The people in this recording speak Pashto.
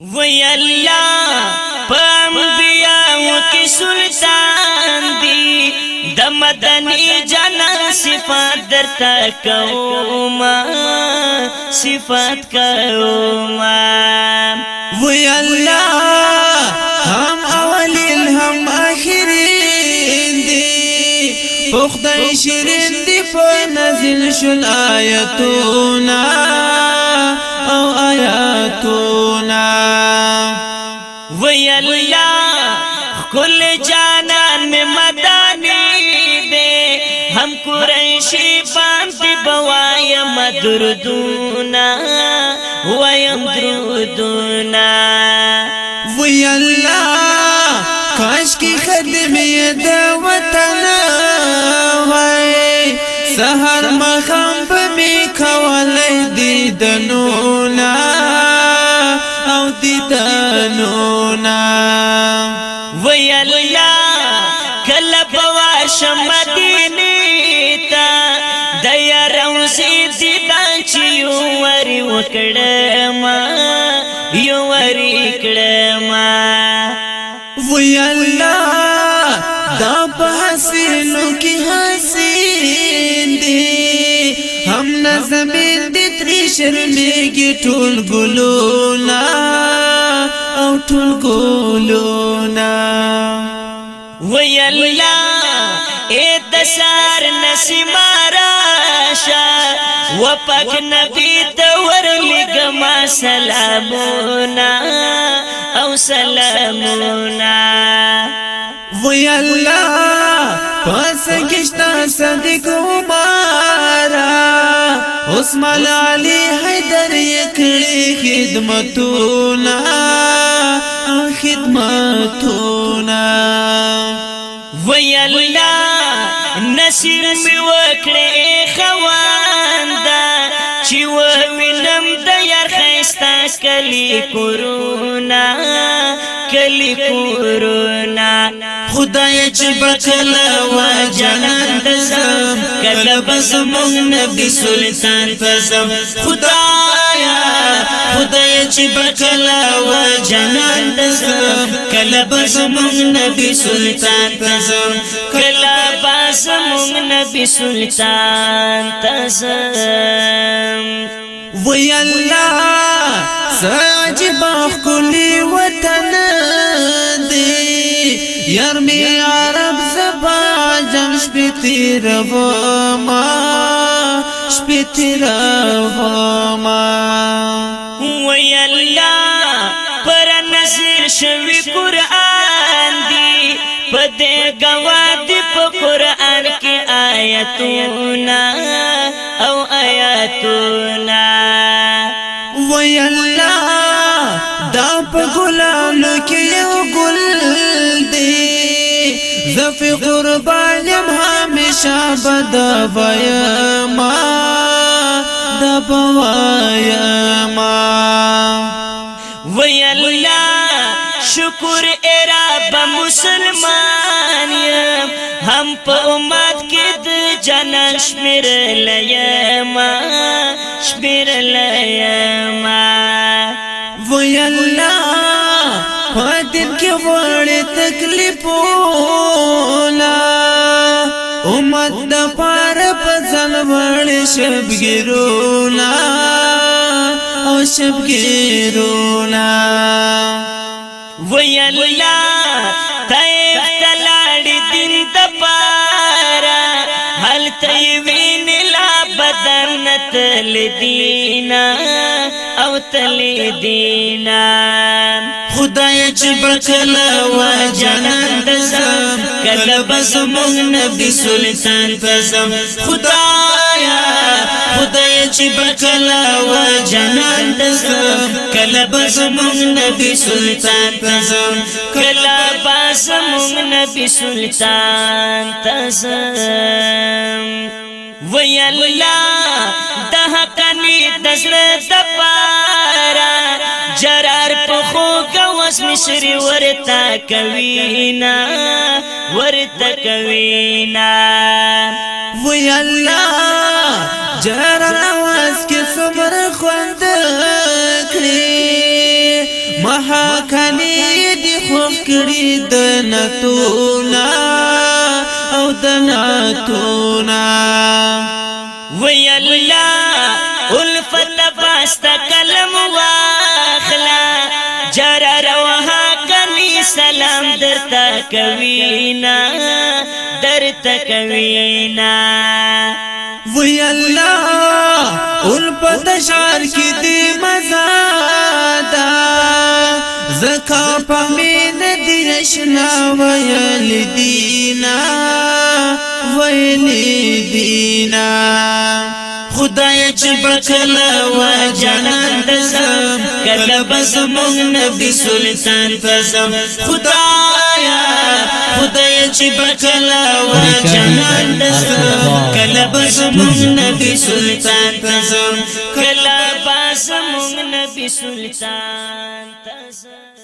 وی الله پم بیا کی سلطان دی د مدنی جنان صفات درته کوما صفات کوما وی الله هم اولین هم اخرین دی پخدای شیرین دی په نازل شل آیتونه او آیاتونا وی اللہ کل جانان میں مدانی دے ہم قریشی باندی بوایم دردونا ویم درودونا وی اللہ کاش کی خدمی دا وطن وی سہر مخام دیدنونا او دیدنونا وی اللہ کلب واشم مدینی تا دیا روزی دیدان چیو وری وکڑے شرمېږي ټول ګلونا او ټول ګلونا وی الله اے د سار نسیما راشه و پاک نبی ته ورلګما سلامونه او سلامونه وی الله پس کښتا صدیق ما عباس ملالي حیدر یکړي خدمتونا خدمتونا وی الله نصیب می وکړې خواندا چې و نم د یار خستا کلی کورونا کلی کورونا خدای چې بکلا وا جهان دزم کله بس مون نبی سلطان فزم خدایا خدای چې بکلا وا جهان دزم کله بس مون نبی سلطان فزم کله بس مون نبی سلطان فزم وی الله ساجب خلی وطن یار می عرب زبا جم شپتی رو ما شپتی رو ما وی الله پر نصر شوی قرآن دی پدې گواډ په قرآن کې آیتونه او آیتونه وی الله دا په ګلانو کې یو ګل شابد ویما د بوایما وی الله شکر ای رب مسلمان یم هم په امت کې د جنت شمیر لیما شمیر لیما وی الله په دې کې وړ تکلیفونه امت د پار په ځلوړ شبګیرونا او شبګیرونا وی الله نه تل دینا او تل دینا خدای چې بکلا و جنان دسم کله بس مون نبی سلطان فزم خدایا خدای چې بکلا و جنان دسم کله بس مون نبی سلطان فزم کله بس مون نبی سلطان تزم وی الله د حق نه دسر تپارا جرار په خو کوس مشر ورتا کوینا ورتا کوینا وی الله جرار واس کې صبر خوند کړی مها کني دی خو کړی د نتونا جنتونا وی الله الفت پاست کلم واخلا جر روها کنی سلام درتا کوینا درتا کوینا وی الله الفت شعر کی دی مزادا زکا پمین دیشنا ویل دینا ویلی دینا خدای چې بکل و جنان دسم کله بس مون نبی سلطان فزم خدایا خدای چې بکل و جنان دسم کله بس مون نبی سلطان فزم کله بس مون نبی سلطان فزم